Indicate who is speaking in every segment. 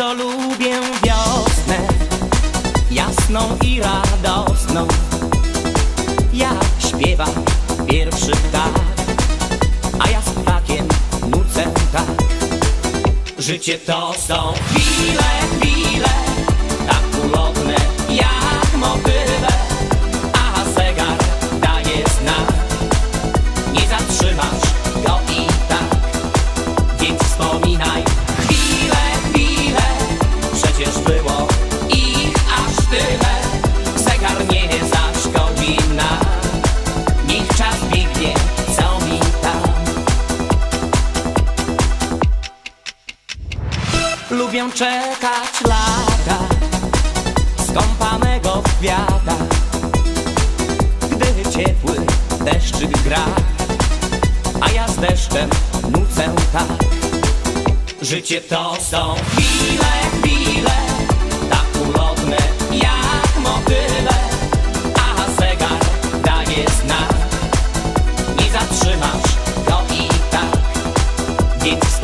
Speaker 1: bardzo lubię wiosnę, jasną i radosną. Jak śpiewa pierwszy ptak, a ja z ptakiem nucę tak. Życie to są chwile, chwile. Lubię czekać lata skąpanego w Gdy ciepły deszczyk gra A ja z deszczem nucę tak. Życie to są chwile, chwile Tak ulotne jak motyle A zegar daje znak. Nie zatrzymasz go i tak. Więc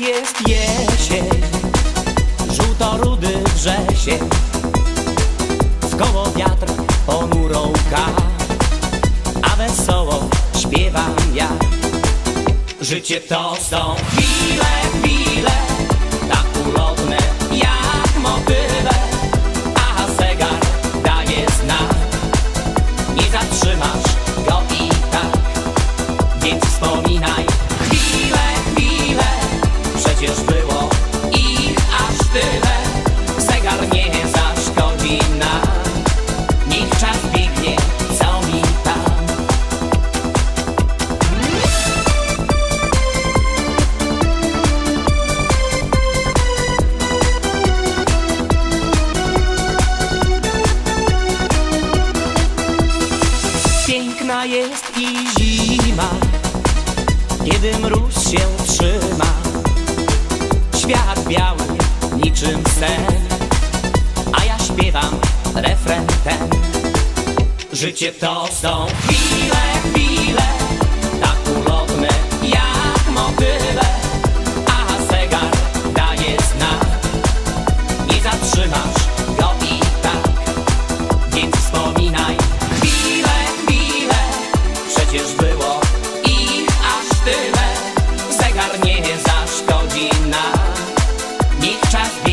Speaker 1: jest jesień Żółto-rudy wrzesień. W koło wiatr ponurą ka A wesoło śpiewam ja. Życie to są chwile, chwile Przecież było ich aż tyle. Zegar nie zaszkodzi nam. Niech czas biegnie, co mi tam. Piękna jest i zima, kiedy mróz się trzyma. Świat biały niczym sen, a ja śpiewam refren ten. Życie to są chwile, chwile, tak ulotne jak motyle. Deep trap.